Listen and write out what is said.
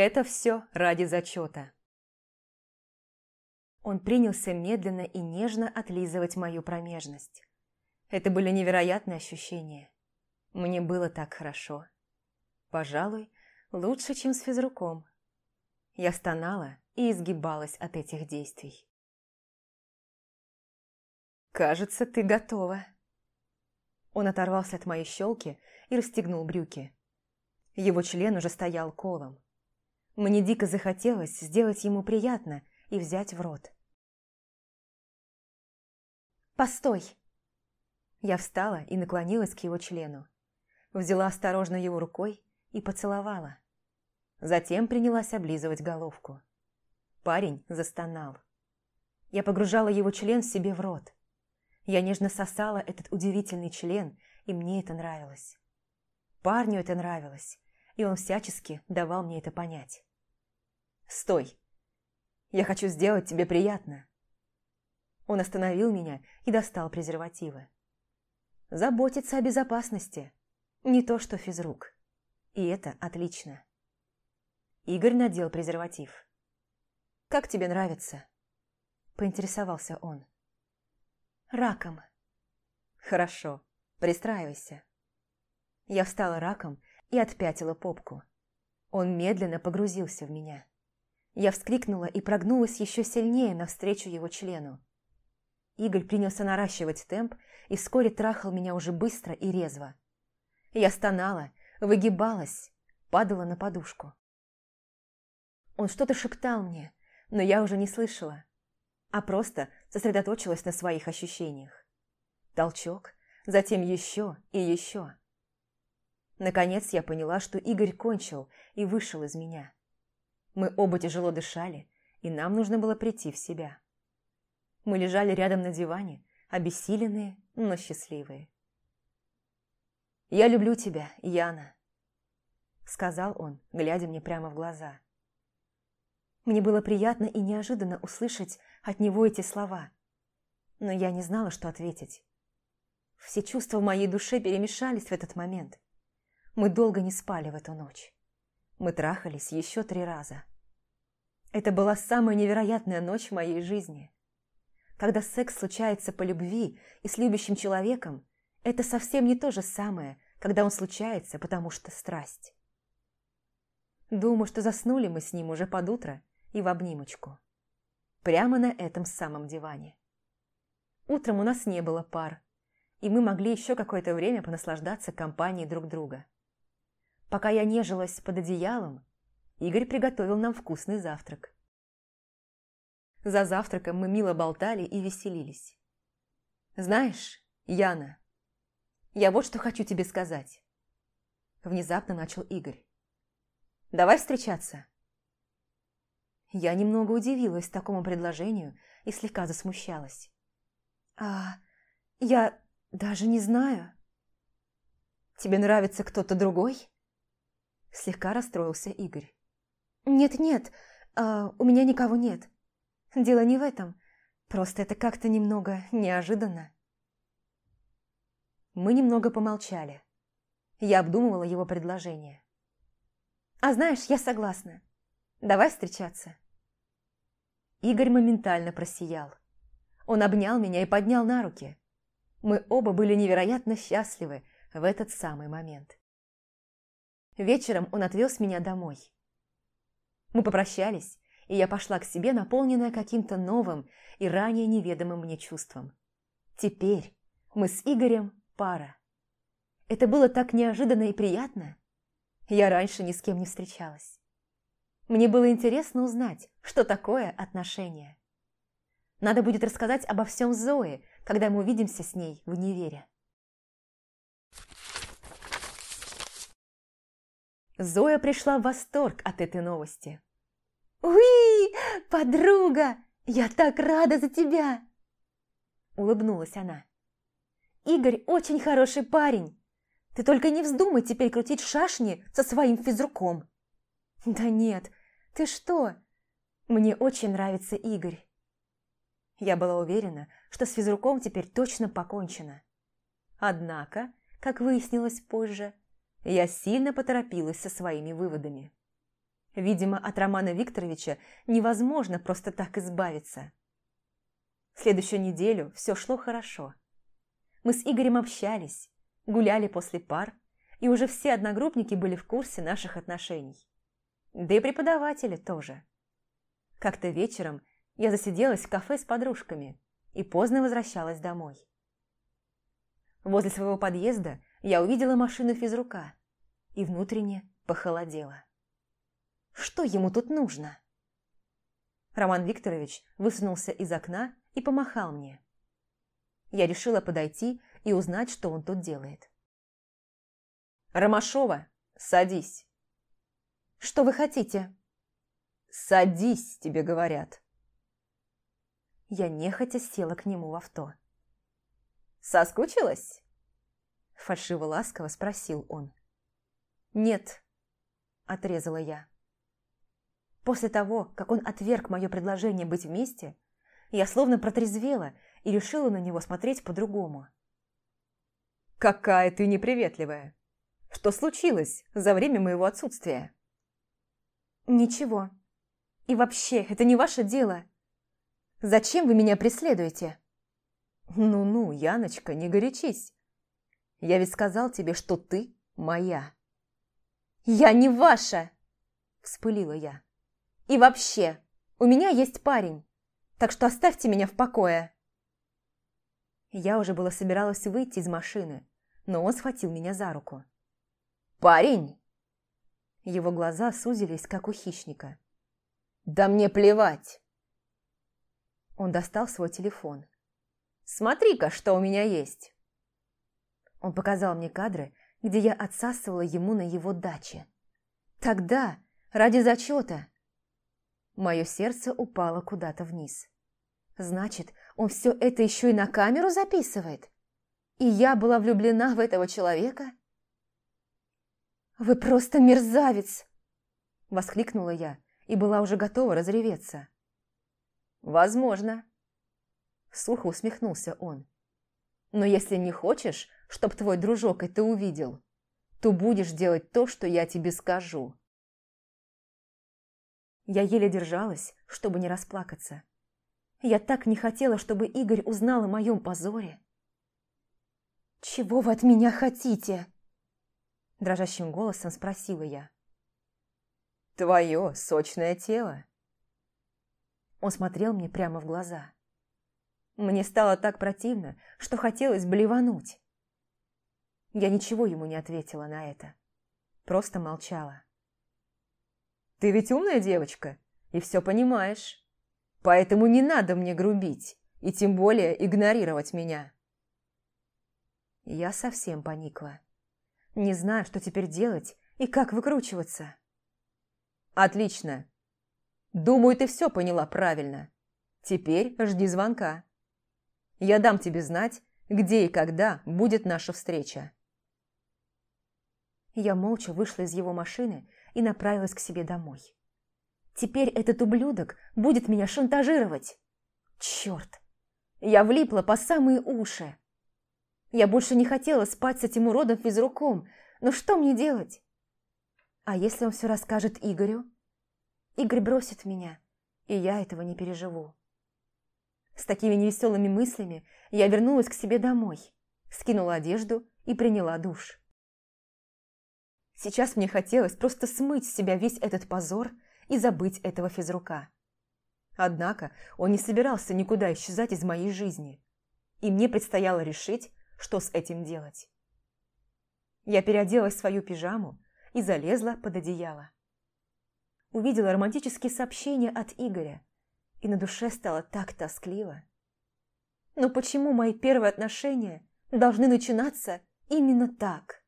Это все ради зачета. Он принялся медленно и нежно отлизывать мою промежность. Это были невероятные ощущения. Мне было так хорошо. Пожалуй, лучше, чем с физруком. Я стонала и изгибалась от этих действий. «Кажется, ты готова». Он оторвался от моей щелки и расстегнул брюки. Его член уже стоял колом. Мне дико захотелось сделать ему приятно и взять в рот. «Постой!» Я встала и наклонилась к его члену. Взяла осторожно его рукой и поцеловала. Затем принялась облизывать головку. Парень застонал. Я погружала его член себе в рот. Я нежно сосала этот удивительный член, и мне это нравилось. Парню это нравилось, и он всячески давал мне это понять. «Стой! Я хочу сделать тебе приятно!» Он остановил меня и достал презервативы. Заботиться о безопасности. Не то что физрук. И это отлично. Игорь надел презерватив. «Как тебе нравится?» Поинтересовался он. «Раком». «Хорошо, пристраивайся». Я встала раком и отпятила попку. Он медленно погрузился в меня. Я вскрикнула и прогнулась еще сильнее навстречу его члену. Игорь принялся наращивать темп и вскоре трахал меня уже быстро и резво. Я стонала, выгибалась, падала на подушку. Он что-то шептал мне, но я уже не слышала, а просто сосредоточилась на своих ощущениях. Толчок, затем еще и еще. Наконец я поняла, что Игорь кончил и вышел из меня. Мы оба тяжело дышали, и нам нужно было прийти в себя. Мы лежали рядом на диване, обессиленные, но счастливые. «Я люблю тебя, Яна», — сказал он, глядя мне прямо в глаза. Мне было приятно и неожиданно услышать от него эти слова, но я не знала, что ответить. Все чувства в моей душе перемешались в этот момент. Мы долго не спали в эту ночь. Мы трахались еще три раза. Это была самая невероятная ночь в моей жизни. Когда секс случается по любви и с любящим человеком, это совсем не то же самое, когда он случается, потому что страсть. Думаю, что заснули мы с ним уже под утро и в обнимочку. Прямо на этом самом диване. Утром у нас не было пар, и мы могли еще какое-то время понаслаждаться компанией друг друга. Пока я нежилась под одеялом, Игорь приготовил нам вкусный завтрак. За завтраком мы мило болтали и веселились. «Знаешь, Яна, я вот что хочу тебе сказать», – внезапно начал Игорь. «Давай встречаться». Я немного удивилась такому предложению и слегка засмущалась. «А я даже не знаю». «Тебе нравится кто-то другой?» Слегка расстроился Игорь. «Нет-нет, а, у меня никого нет. Дело не в этом. Просто это как-то немного неожиданно. Мы немного помолчали. Я обдумывала его предложение. «А знаешь, я согласна. Давай встречаться». Игорь моментально просиял. Он обнял меня и поднял на руки. Мы оба были невероятно счастливы в этот самый момент. Вечером он отвез меня домой. Мы попрощались, и я пошла к себе, наполненная каким-то новым и ранее неведомым мне чувством. Теперь мы с Игорем пара. Это было так неожиданно и приятно. Я раньше ни с кем не встречалась. Мне было интересно узнать, что такое отношения. Надо будет рассказать обо всем Зое, когда мы увидимся с ней в универе. Зоя пришла в восторг от этой новости. «Уи, подруга, я так рада за тебя!» Улыбнулась она. «Игорь очень хороший парень. Ты только не вздумай теперь крутить шашни со своим физруком». «Да нет, ты что? Мне очень нравится Игорь». Я была уверена, что с физруком теперь точно покончено. Однако, как выяснилось позже, я сильно поторопилась со своими выводами. Видимо, от Романа Викторовича невозможно просто так избавиться. Следующую неделю все шло хорошо. Мы с Игорем общались, гуляли после пар, и уже все одногруппники были в курсе наших отношений. Да и преподаватели тоже. Как-то вечером я засиделась в кафе с подружками и поздно возвращалась домой. Возле своего подъезда я увидела машину физрука и внутренне похолодела. Что ему тут нужно? Роман Викторович высунулся из окна и помахал мне. Я решила подойти и узнать, что он тут делает. «Ромашова, садись!» «Что вы хотите?» «Садись, тебе говорят!» Я нехотя села к нему в авто. «Соскучилась?» Фальшиво-ласково спросил он. «Нет», – отрезала я. После того, как он отверг мое предложение быть вместе, я словно протрезвела и решила на него смотреть по-другому. «Какая ты неприветливая! Что случилось за время моего отсутствия?» «Ничего. И вообще, это не ваше дело. Зачем вы меня преследуете?» «Ну-ну, Яночка, не горячись. Я ведь сказал тебе, что ты моя». «Я не ваша!» – вспылила я. «И вообще, у меня есть парень, так что оставьте меня в покое». Я уже было собиралась выйти из машины, но он схватил меня за руку. «Парень!» Его глаза сузились, как у хищника. «Да мне плевать!» Он достал свой телефон. «Смотри-ка, что у меня есть!» Он показал мне кадры, где я отсасывала ему на его даче. Тогда, ради зачета. Мое сердце упало куда-то вниз. Значит, он все это еще и на камеру записывает? И я была влюблена в этого человека? «Вы просто мерзавец!» Воскликнула я и была уже готова разреветься. «Возможно». Сухо усмехнулся он. «Но если не хочешь, чтоб твой дружок это увидел, то будешь делать то, что я тебе скажу». Я еле держалась, чтобы не расплакаться. Я так не хотела, чтобы Игорь узнал о моем позоре. «Чего вы от меня хотите?» Дрожащим голосом спросила я. «Твое сочное тело». Он смотрел мне прямо в глаза. Мне стало так противно, что хотелось блевануть. Я ничего ему не ответила на это. Просто молчала. «Ты ведь умная девочка и все понимаешь. Поэтому не надо мне грубить и тем более игнорировать меня». Я совсем поникла. Не знаю, что теперь делать и как выкручиваться. «Отлично. Думаю, ты все поняла правильно. Теперь жди звонка. Я дам тебе знать, где и когда будет наша встреча». Я молча вышла из его машины и направилась к себе домой. Теперь этот ублюдок будет меня шантажировать. Черт! Я влипла по самые уши. Я больше не хотела спать с этим уродом физруком, но что мне делать? А если он все расскажет Игорю? Игорь бросит меня, и я этого не переживу. С такими невеселыми мыслями я вернулась к себе домой, скинула одежду и приняла душ. Сейчас мне хотелось просто смыть с себя весь этот позор и забыть этого физрука. Однако он не собирался никуда исчезать из моей жизни, и мне предстояло решить, что с этим делать. Я переоделась в свою пижаму и залезла под одеяло. Увидела романтические сообщения от Игоря, и на душе стало так тоскливо. Но почему мои первые отношения должны начинаться именно так?